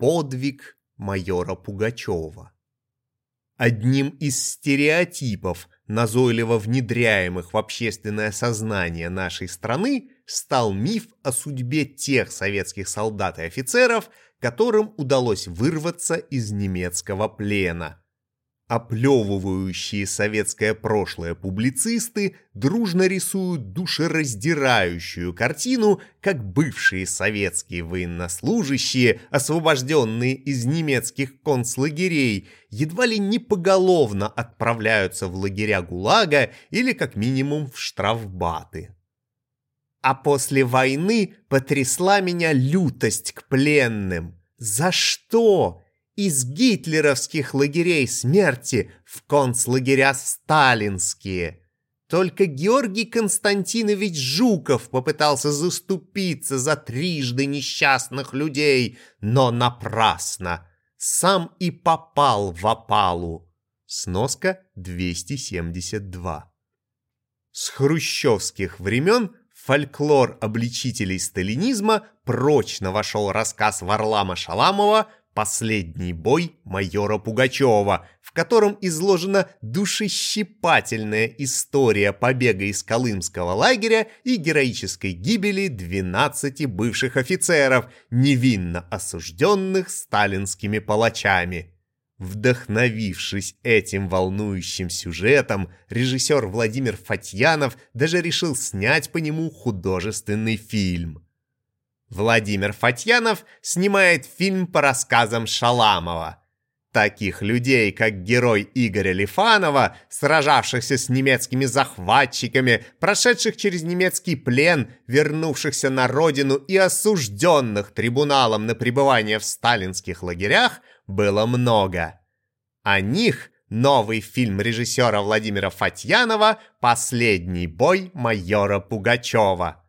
Подвиг майора Пугачева. Одним из стереотипов, назойливо внедряемых в общественное сознание нашей страны, стал миф о судьбе тех советских солдат и офицеров, которым удалось вырваться из немецкого плена – Оплевывающие советское прошлое публицисты дружно рисуют душераздирающую картину, как бывшие советские военнослужащие, освобожденные из немецких концлагерей, едва ли не поголовно отправляются в лагеря ГУЛАГа или как минимум в штрафбаты. А после войны потрясла меня лютость к пленным. За что? Из гитлеровских лагерей смерти в концлагеря сталинские. Только Георгий Константинович Жуков попытался заступиться за трижды несчастных людей, но напрасно. Сам и попал в опалу. Сноска 272. С хрущевских времен фольклор обличителей сталинизма прочно вошел рассказ Варлама Шаламова Последний бой майора Пугачева, в котором изложена душещипательная история побега из Колымского лагеря и героической гибели 12 бывших офицеров, невинно осужденных сталинскими палачами. Вдохновившись этим волнующим сюжетом, режиссер Владимир Фатьянов даже решил снять по нему художественный фильм – Владимир Фатьянов снимает фильм по рассказам Шаламова. Таких людей, как герой Игоря Лифанова, сражавшихся с немецкими захватчиками, прошедших через немецкий плен, вернувшихся на родину и осужденных трибуналом на пребывание в сталинских лагерях, было много. О них новый фильм режиссера Владимира Фатьянова «Последний бой майора Пугачева».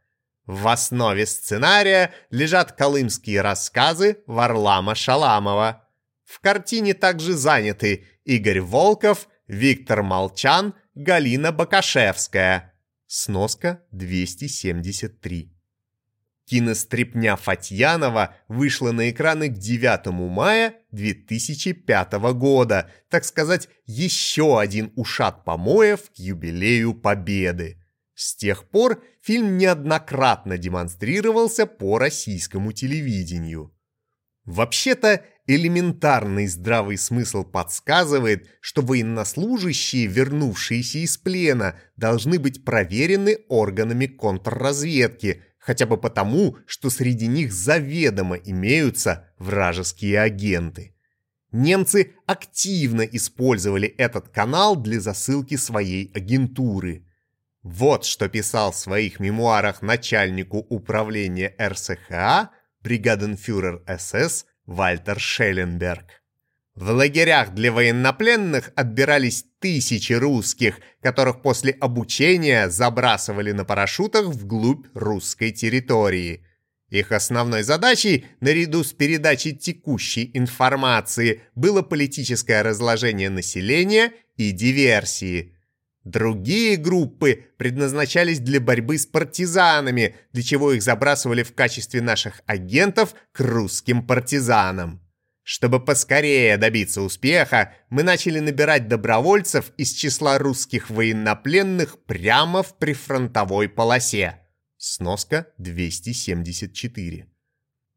В основе сценария лежат колымские рассказы Варлама Шаламова. В картине также заняты Игорь Волков, Виктор Молчан, Галина Бакашевская. Сноска 273. Кинострепня Фатьянова вышла на экраны к 9 мая 2005 года, так сказать, еще один ушат помоев к юбилею Победы. С тех пор фильм неоднократно демонстрировался по российскому телевидению. Вообще-то, элементарный здравый смысл подсказывает, что военнослужащие, вернувшиеся из плена, должны быть проверены органами контрразведки, хотя бы потому, что среди них заведомо имеются вражеские агенты. Немцы активно использовали этот канал для засылки своей агентуры – вот что писал в своих мемуарах начальнику управления РСХА бригаденфюрер СС Вальтер Шелленберг. В лагерях для военнопленных отбирались тысячи русских, которых после обучения забрасывали на парашютах вглубь русской территории. Их основной задачей, наряду с передачей текущей информации, было политическое разложение населения и диверсии – Другие группы предназначались для борьбы с партизанами, для чего их забрасывали в качестве наших агентов к русским партизанам. Чтобы поскорее добиться успеха, мы начали набирать добровольцев из числа русских военнопленных прямо в прифронтовой полосе. Сноска 274.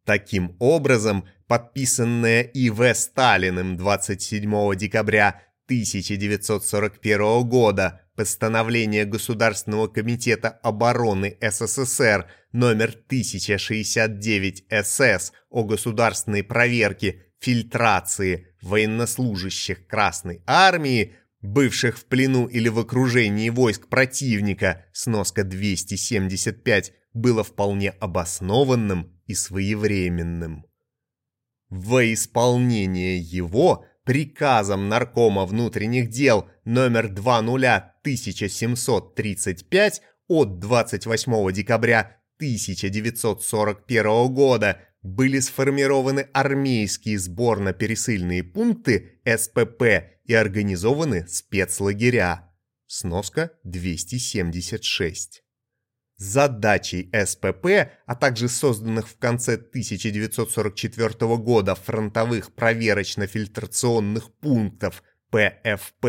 Таким образом, подписанная И.В. Сталиным 27 декабря 1941 года постановление Государственного комитета обороны СССР номер 1069 СС о государственной проверке фильтрации военнослужащих Красной Армии, бывших в плену или в окружении войск противника, сноска 275, было вполне обоснованным и своевременным. Во исполнение его – приказом Наркома внутренних дел номер 2001735 от 28 декабря 1941 года были сформированы армейские сборно-пересыльные пункты СПП и организованы спецлагеря. Сноска 276. Задачей СПП, а также созданных в конце 1944 года фронтовых проверочно-фильтрационных пунктов ПФП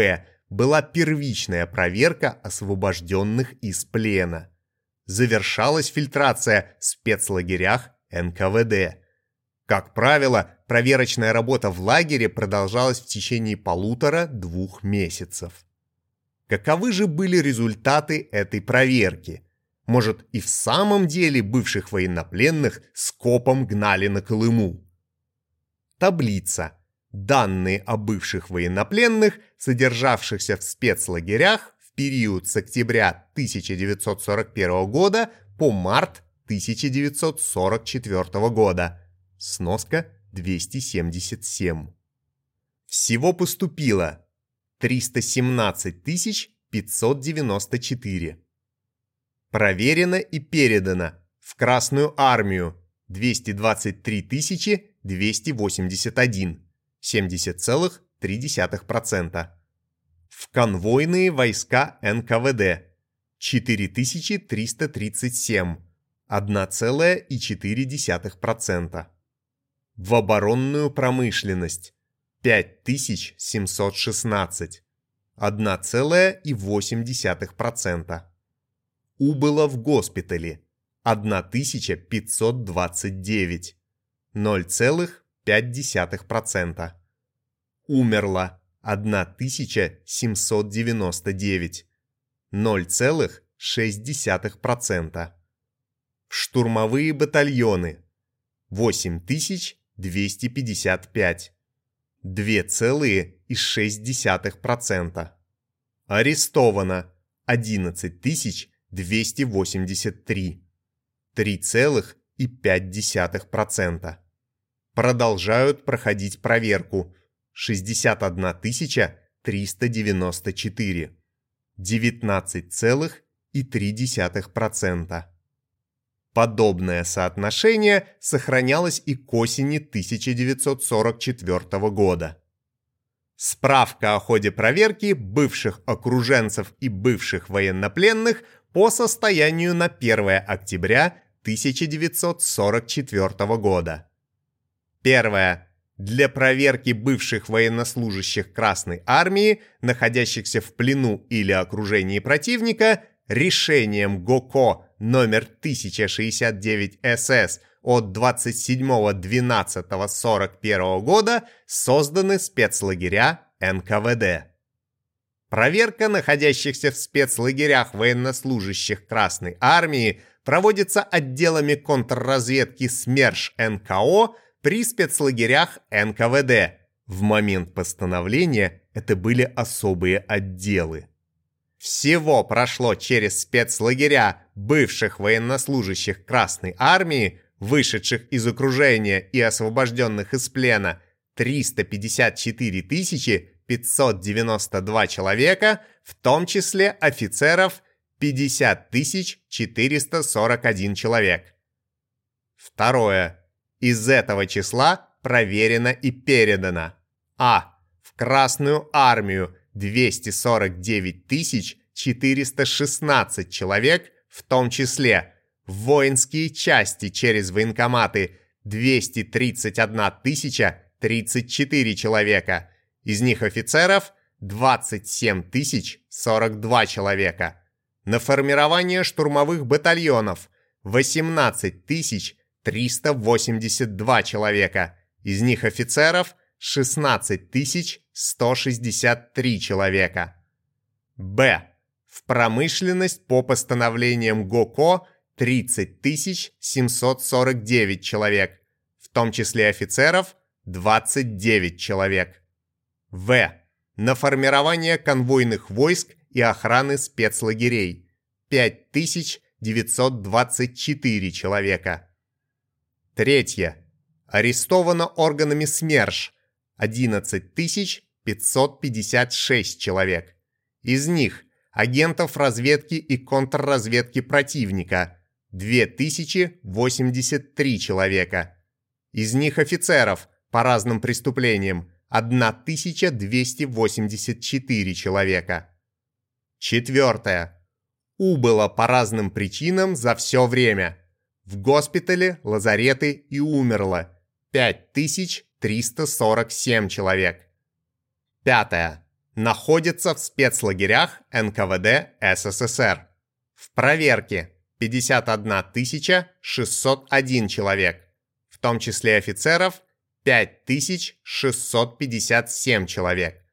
была первичная проверка освобожденных из плена. Завершалась фильтрация в спецлагерях НКВД. Как правило, проверочная работа в лагере продолжалась в течение полутора-двух месяцев. Каковы же были результаты этой проверки? Может, и в самом деле бывших военнопленных скопом гнали на Колыму? Таблица. Данные о бывших военнопленных, содержавшихся в спецлагерях в период с октября 1941 года по март 1944 года. Сноска 277. Всего поступило 317 594. Проверено и передано в Красную армию 223 281, 70,3%. В конвойные войска НКВД 4337, 1,4%. В оборонную промышленность 5716, 1,8%. Убыло в госпитале 1529, 0,5%. Умерло 1799, 0,6%. Штурмовые батальоны 8255, 2,6%. Арестовано 11283, 3,5%. Продолжают проходить проверку 61 394, 19,3%. Подобное соотношение сохранялось и к осени 1944 года. Справка о ходе проверки бывших окруженцев и бывших военнопленных по состоянию на 1 октября 1944 года. Первое. Для проверки бывших военнослужащих Красной Армии, находящихся в плену или окружении противника, решением ГОКО номер 1069 СС от 27.12.41 года созданы спецлагеря НКВД. Проверка находящихся в спецлагерях военнослужащих Красной Армии проводится отделами контрразведки СМЕРШ НКО при спецлагерях НКВД. В момент постановления это были особые отделы. Всего прошло через спецлагеря бывших военнослужащих Красной Армии вышедших из окружения и освобожденных из плена 354 592 человека, в том числе офицеров 50 441 человек. Второе. Из этого числа проверено и передано. А. В Красную армию 249 416 человек, в том числе в воинские части через военкоматы 231 тысяча 34 человека. Из них офицеров 27 тысяч 42 человека. На формирование штурмовых батальонов 18 тысяч 382 человека. Из них офицеров 16 тысяч 163 человека. Б. В промышленность по постановлениям ГОКО 30 749 человек, в том числе офицеров 29 человек. В. На формирование конвойных войск и охраны спецлагерей 5924 человека. Третье. Арестовано органами СМЕРШ 11 556 человек. Из них агентов разведки и контрразведки противника 2083 человека. Из них офицеров по разным преступлениям 1284 человека. Четвертое. убыло по разным причинам за все время. В госпитале, лазареты и умерло 5347 человек. Пятое. Находится в спецлагерях НКВД СССР. В проверке 51 601 человек, в том числе офицеров 5657 человек.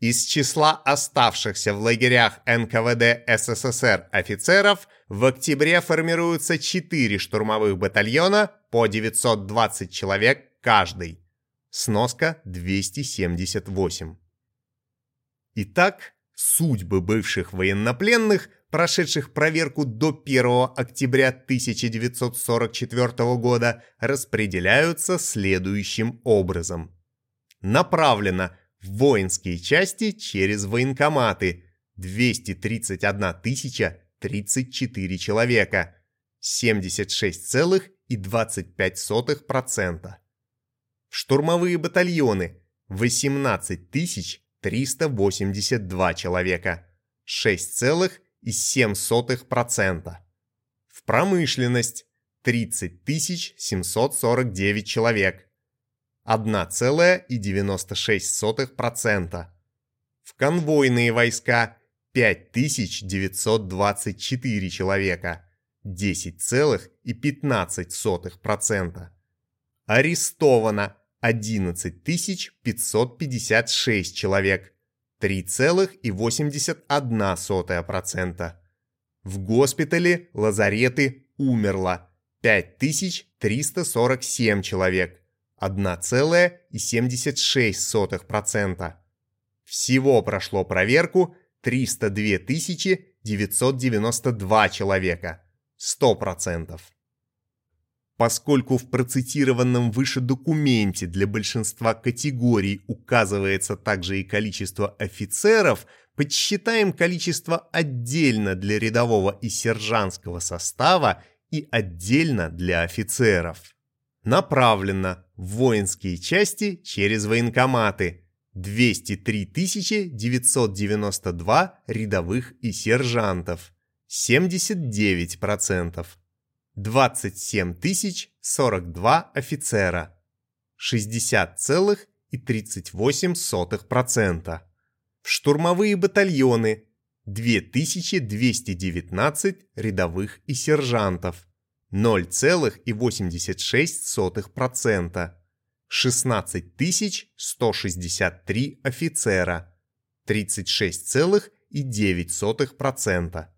Из числа оставшихся в лагерях НКВД СССР офицеров в октябре формируются 4 штурмовых батальона по 920 человек каждый. Сноска 278. Итак, судьбы бывших военнопленных, прошедших проверку до 1 октября 1944 года, распределяются следующим образом. Направлено в воинские части через военкоматы 231 тысяча 34 человека, 76,25%. В штурмовые батальоны 18 тысяч 382 человека, 6,7%. В промышленность 30 749 человек, 1,96%. В конвойные войска 5924 человека, 10,15%. Арестовано 11 556 человек, 3,81%. В госпитале, лазареты умерло 5347 человек, 1,76%. Всего прошло проверку 302 992 человека, 100%. Поскольку в процитированном выше документе для большинства категорий указывается также и количество офицеров, подсчитаем количество отдельно для рядового и сержантского состава и отдельно для офицеров. Направлено в воинские части через военкоматы 203 992 рядовых и сержантов, 79%. 27 тысяч 42 офицера, 60,38%. В штурмовые батальоны 2219 рядовых и сержантов, 0,86%. 16 163 офицера, 36,9%.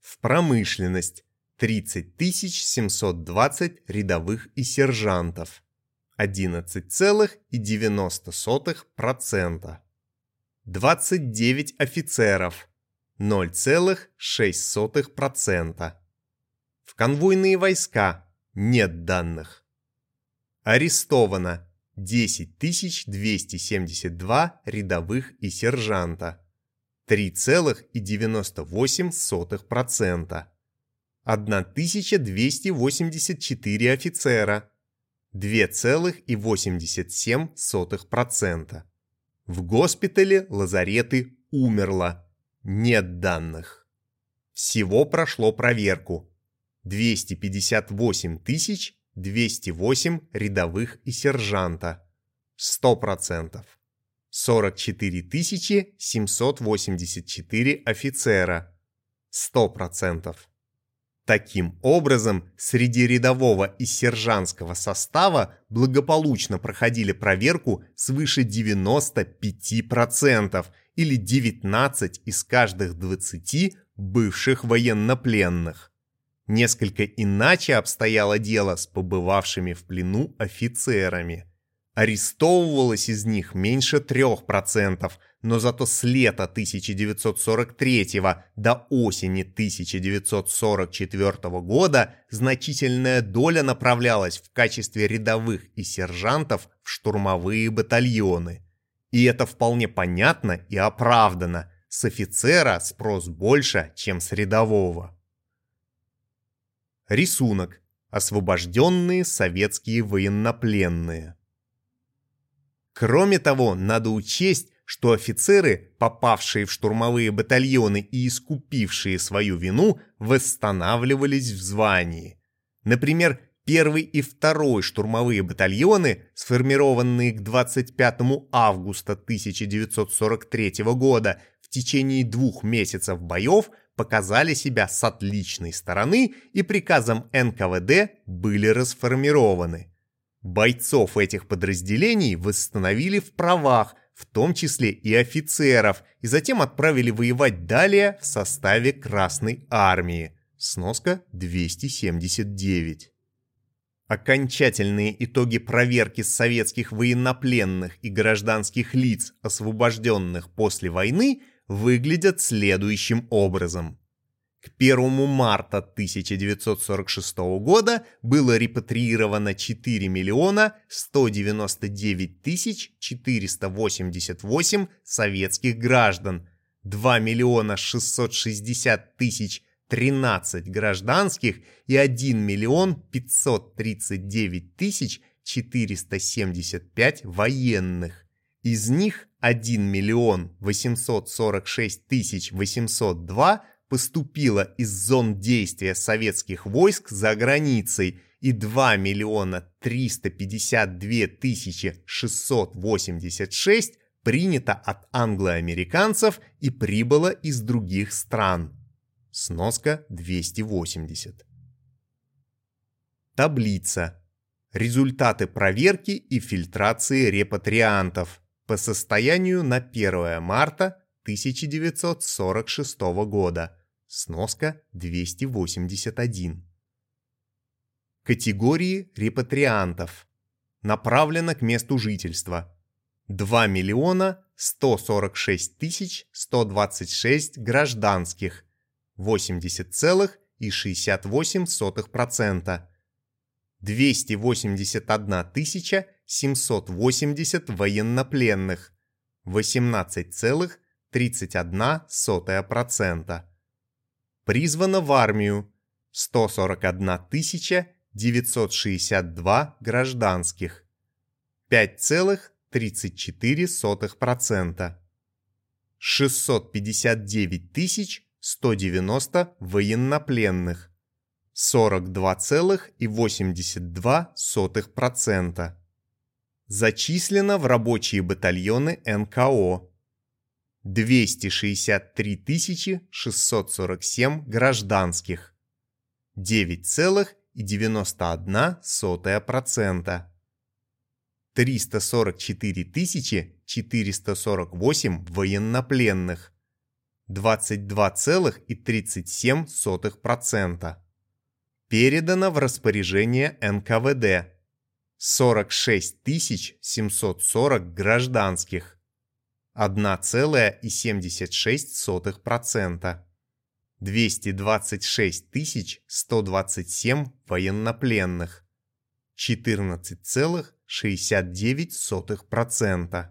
В промышленность 30 720 рядовых и сержантов, 11,90%. 29 офицеров, 0,06%. В конвойные войска нет данных. Арестовано 10 272 рядовых и сержанта, 3,98%. 1284 офицера, 2,87%. В госпитале лазареты умерло. Нет данных. Всего прошло проверку. 258 208 рядовых и сержанта. 100%. 44 784 офицера. 100%. Таким образом, среди рядового и сержантского состава благополучно проходили проверку свыше 95% или 19 из каждых 20 бывших военнопленных. Несколько иначе обстояло дело с побывавшими в плену офицерами. Арестовывалось из них меньше 3%, но зато с лета 1943 до осени 1944 года значительная доля направлялась в качестве рядовых и сержантов в штурмовые батальоны. И это вполне понятно и оправдано. С офицера спрос больше, чем с рядового. Рисунок. Освобожденные советские военнопленные. Кроме того, надо учесть, что офицеры, попавшие в штурмовые батальоны и искупившие свою вину, восстанавливались в звании. Например, первый и второй штурмовые батальоны, сформированные к 25 августа 1943 года в течение двух месяцев боев, показали себя с отличной стороны и приказом НКВД были расформированы. Бойцов этих подразделений восстановили в правах, в том числе и офицеров, и затем отправили воевать далее в составе Красной Армии. Сноска 279. Окончательные итоги проверки советских военнопленных и гражданских лиц, освобожденных после войны, выглядят следующим образом. К 1 марта 1946 года было репатриировано 4 миллиона 199 тысяч 488 советских граждан, 2 миллиона 660 тысяч 13 гражданских и 1 миллион 539 тысяч 475 военных. Из них 1 миллион 846 тысяч 802 поступило из зон действия советских войск за границей и 2 миллиона 352 тысячи 686 принято от англоамериканцев и прибыло из других стран. Сноска 280. Таблица. Результаты проверки и фильтрации репатриантов по состоянию на 1 марта 1946 года. Сноска 281. Категории репатриантов. Направлено к месту жительства. 2 миллиона 146 тысяч 126 гражданских. 80,68%. 281 тысяча 780 военнопленных. 18,31% призвано в армию. 141 962 гражданских, 5,34%, 659 190 военнопленных, 42,82%. Зачислено в рабочие батальоны НКО 263 647 гражданских, 9,91%. 344 448 военнопленных, 22,37%. Передано в распоряжение НКВД 46 740 гражданских, 1,76%. 226 127 военнопленных. 14,69%.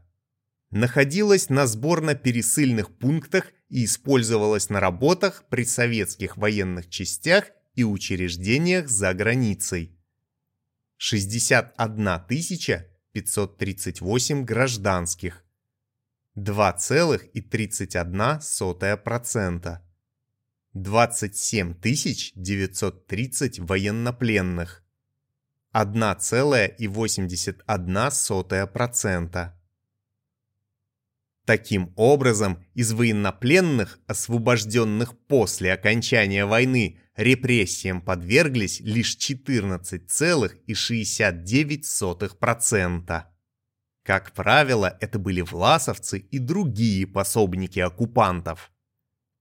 Находилась на сборно-пересыльных пунктах и использовалась на работах при советских военных частях и учреждениях за границей. 61 538 гражданских, 2,31%. 27 930 военнопленных. 1,81%. Таким образом, из военнопленных, освобожденных после окончания войны, репрессиям подверглись лишь 14,69%. Как правило, это были власовцы и другие пособники оккупантов.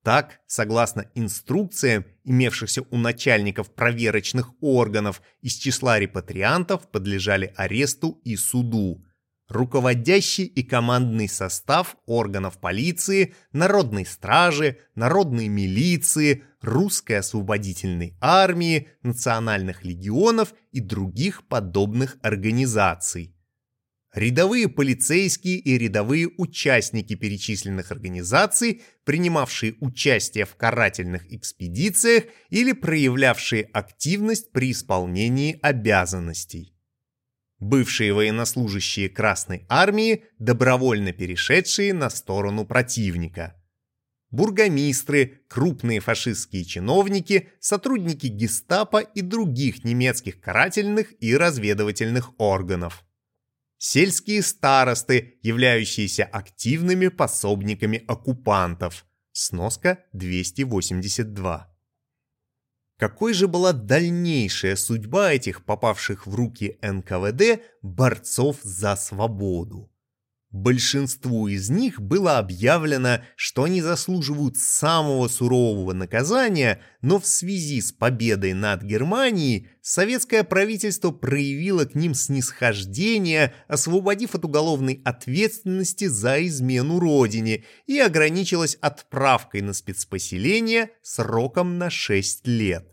Так, согласно инструкциям, имевшихся у начальников проверочных органов, из числа репатриантов подлежали аресту и суду. Руководящий и командный состав органов полиции, народной стражи, народной милиции, русской освободительной армии, национальных легионов и других подобных организаций рядовые полицейские и рядовые участники перечисленных организаций, принимавшие участие в карательных экспедициях или проявлявшие активность при исполнении обязанностей. бывшие военнослужащие Красной Армии, добровольно перешедшие на сторону противника. Бургомистры, крупные фашистские чиновники, сотрудники гестапо и других немецких карательных и разведывательных органов. Сельские старосты, являющиеся активными пособниками оккупантов. Сноска 282. Какой же была дальнейшая судьба этих попавших в руки НКВД борцов за свободу? Большинству из них было объявлено, что они заслуживают самого сурового наказания, но в связи с победой над Германией советское правительство проявило к ним снисхождение, освободив от уголовной ответственности за измену родине и ограничилось отправкой на спецпоселение сроком на 6 лет.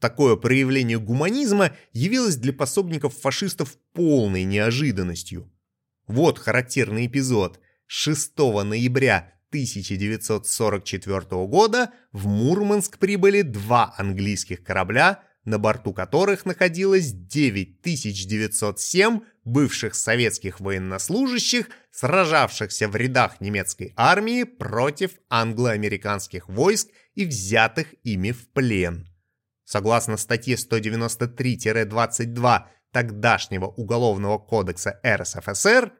Такое проявление гуманизма явилось для пособников фашистов полной неожиданностью. Вот характерный эпизод. 6 ноября 1944 года в Мурманск прибыли два английских корабля, на борту которых находилось 9907 бывших советских военнослужащих, сражавшихся в рядах немецкой армии против англо-американских войск и взятых ими в плен. Согласно статье 193-22 тогдашнего Уголовного кодекса РСФСР,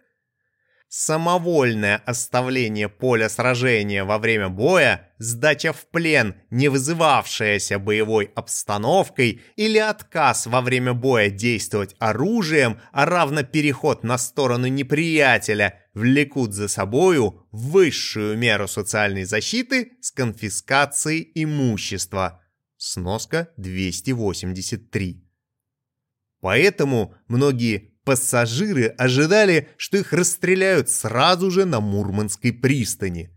самовольное оставление поля сражения во время боя, сдача в плен, не вызывавшаяся боевой обстановкой или отказ во время боя действовать оружием, а равно переход на сторону неприятеля, влекут за собою высшую меру социальной защиты с конфискацией имущества. Сноска 283. Поэтому многие Пассажиры ожидали, что их расстреляют сразу же на Мурманской пристани.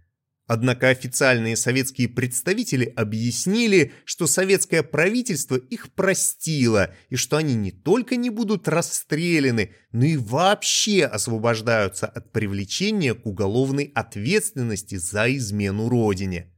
Однако официальные советские представители объяснили, что советское правительство их простило и что они не только не будут расстреляны, но и вообще освобождаются от привлечения к уголовной ответственности за измену родине.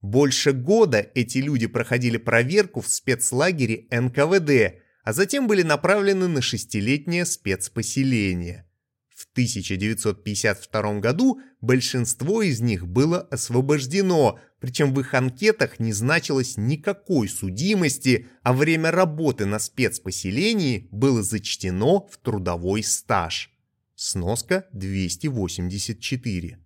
Больше года эти люди проходили проверку в спецлагере НКВД, а затем были направлены на шестилетнее спецпоселение. В 1952 году большинство из них было освобождено, причем в их анкетах не значилось никакой судимости, а время работы на спецпоселении было зачтено в трудовой стаж. Сноска 284.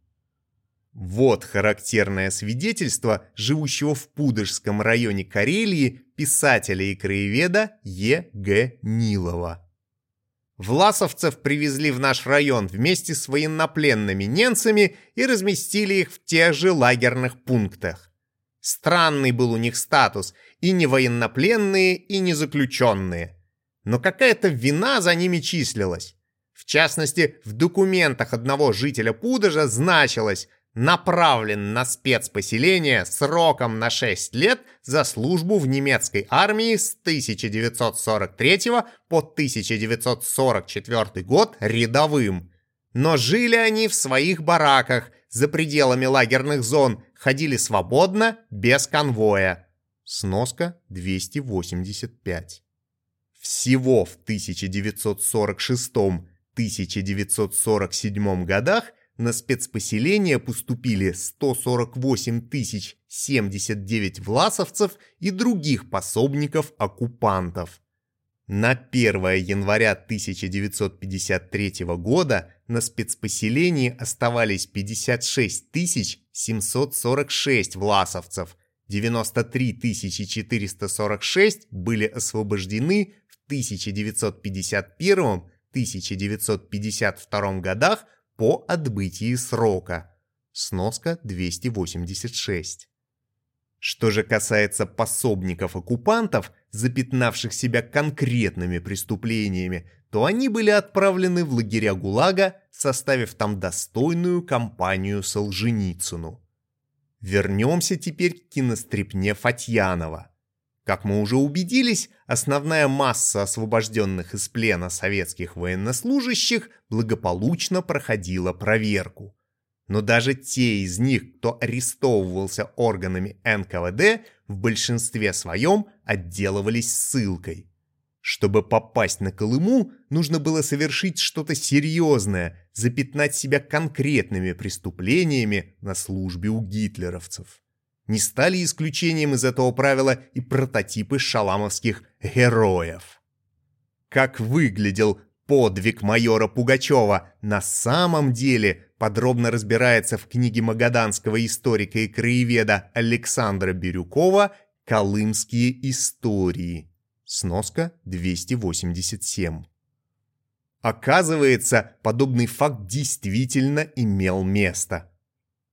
Вот характерное свидетельство живущего в Пудожском районе Карелии писателя и краеведа Е. Г. Нилова. Власовцев привезли в наш район вместе с военнопленными немцами и разместили их в тех же лагерных пунктах. Странный был у них статус, и не военнопленные, и не заключенные. Но какая-то вина за ними числилась. В частности, в документах одного жителя Пудожа значилось направлен на спецпоселение сроком на 6 лет за службу в немецкой армии с 1943 по 1944 год рядовым. Но жили они в своих бараках, за пределами лагерных зон, ходили свободно, без конвоя. Сноска 285. Всего в 1946-1947 годах на спецпоселение поступили 148 тысяч 79 власовцев и других пособников оккупантов. На 1 января 1953 года на спецпоселении оставались 56 тысяч 746 власовцев, 93 446 были освобождены в 1951-1952 годах по отбытии срока. Сноска 286. Что же касается пособников-оккупантов, запятнавших себя конкретными преступлениями, то они были отправлены в лагеря ГУЛАГа, составив там достойную компанию Солженицыну. Вернемся теперь к кинострипне Фатьянова. Как мы уже убедились, основная масса освобожденных из плена советских военнослужащих благополучно проходила проверку. Но даже те из них, кто арестовывался органами НКВД, в большинстве своем отделывались ссылкой. Чтобы попасть на Колыму, нужно было совершить что-то серьезное, запятнать себя конкретными преступлениями на службе у гитлеровцев. Не стали исключением из этого правила и прототипы шаламовских героев. Как выглядел подвиг майора Пугачева на самом деле подробно разбирается в книге магаданского историка и краеведа Александра Бирюкова «Колымские истории». Сноска 287. Оказывается, подобный факт действительно имел место.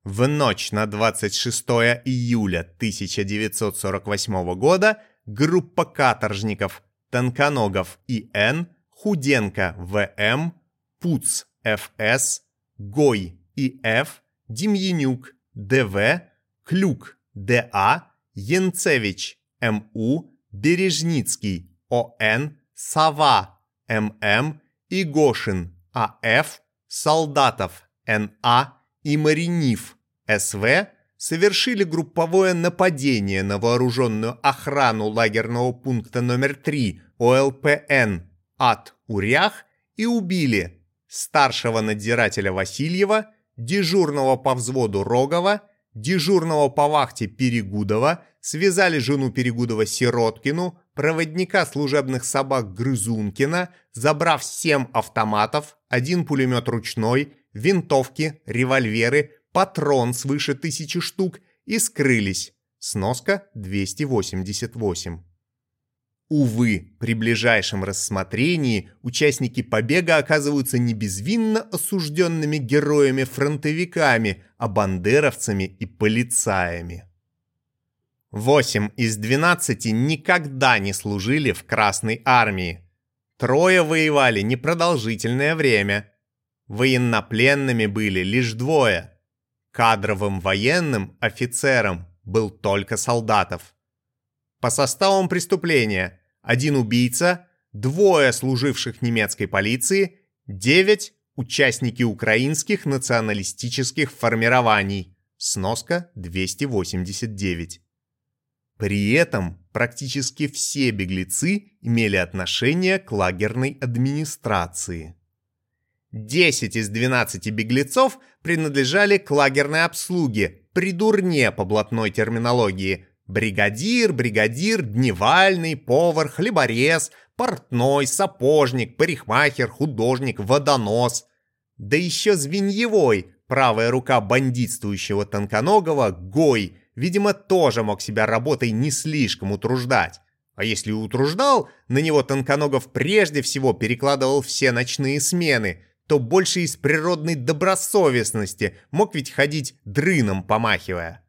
В ночь на 26 июля 1948 года группа каторжников Тонконогов И.Н., Худенко В.М., Пуц Ф.С., Гой И.Ф., Демьянюк Д.В., Клюк Д.А., Янцевич М.У., Бережницкий О.Н., Сова М.М., Игошин А.Ф., Солдатов Н.А. и Маринив С.В. совершили групповое нападение на вооруженную охрану лагерного пункта номер 3 ОЛПН от Урях и убили старшего надзирателя Васильева, дежурного по взводу Рогова, дежурного по вахте Перегудова, связали жену Перегудова Сироткину, проводника служебных собак Грызункина, забрав семь автоматов, один пулемет ручной, винтовки, револьверы, патрон свыше тысячи штук и скрылись. Сноска 288. Увы, при ближайшем рассмотрении участники побега оказываются не безвинно осужденными героями-фронтовиками, а бандеровцами и полицаями. Восемь из двенадцати никогда не служили в Красной армии. Трое воевали непродолжительное время. Военнопленными были лишь двое. Кадровым военным офицером был только солдатов. По составам преступления один убийца, двое служивших немецкой полиции, девять участники украинских националистических формирований. Сноска 289. При этом практически все беглецы имели отношение к лагерной администрации. 10 из 12 беглецов принадлежали к лагерной обслуге, при дурне по блатной терминологии, Бригадир, бригадир, дневальный, повар, хлеборез, портной, сапожник, парикмахер, художник, водонос. Да еще звеньевой, правая рука бандитствующего тонконогого, Гой, видимо, тоже мог себя работой не слишком утруждать. А если утруждал, на него Тонконогов прежде всего перекладывал все ночные смены, то больше из природной добросовестности мог ведь ходить дрыном помахивая.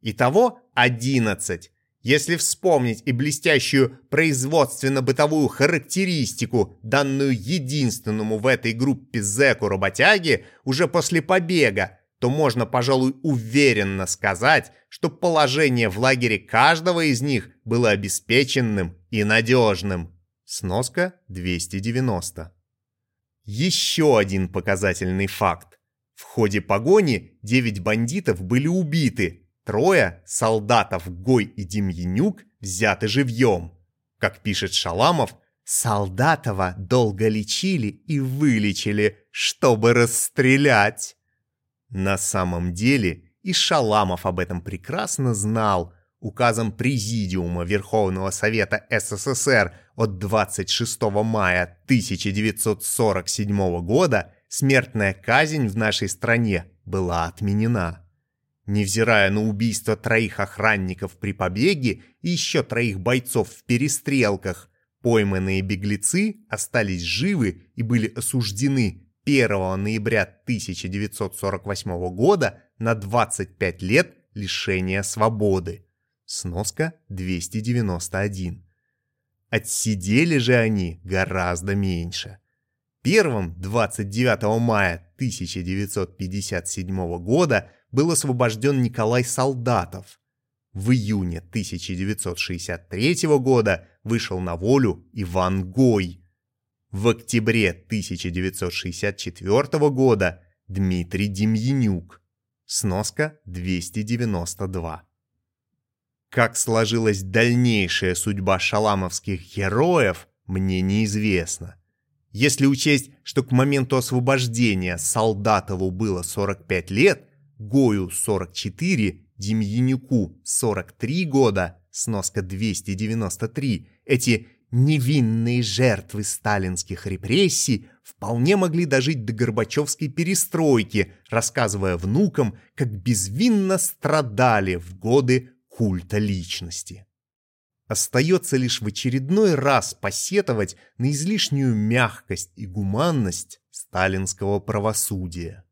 Итого 11. Если вспомнить и блестящую производственно-бытовую характеристику, данную единственному в этой группе зэку-работяги уже после побега, то можно, пожалуй, уверенно сказать, что положение в лагере каждого из них было обеспеченным и надежным. Сноска 290. Еще один показательный факт. В ходе погони 9 бандитов были убиты, Трое солдатов Гой и Демьянюк взяты живьем. Как пишет Шаламов, Солдатова долго лечили и вылечили, чтобы расстрелять. На самом деле и Шаламов об этом прекрасно знал. Указом Президиума Верховного Совета СССР от 26 мая 1947 года смертная казнь в нашей стране была отменена. Невзирая на убийство троих охранников при побеге и еще троих бойцов в перестрелках, пойманные беглецы остались живы и были осуждены 1 ноября 1948 года на 25 лет лишения свободы. Сноска 291. Отсидели же они гораздо меньше. Первым 29 мая 1957 года был освобожден Николай Солдатов. В июне 1963 года вышел на волю Иван Гой. В октябре 1964 года Дмитрий Демьянюк. Сноска 292. Как сложилась дальнейшая судьба шаламовских героев, мне неизвестно. Если учесть, что к моменту освобождения Солдатову было 45 лет, Гою 44, Демьянюку 43 года, сноска 293, эти невинные жертвы сталинских репрессий вполне могли дожить до Горбачевской перестройки, рассказывая внукам, как безвинно страдали в годы культа личности. Остается лишь в очередной раз посетовать на излишнюю мягкость и гуманность сталинского правосудия.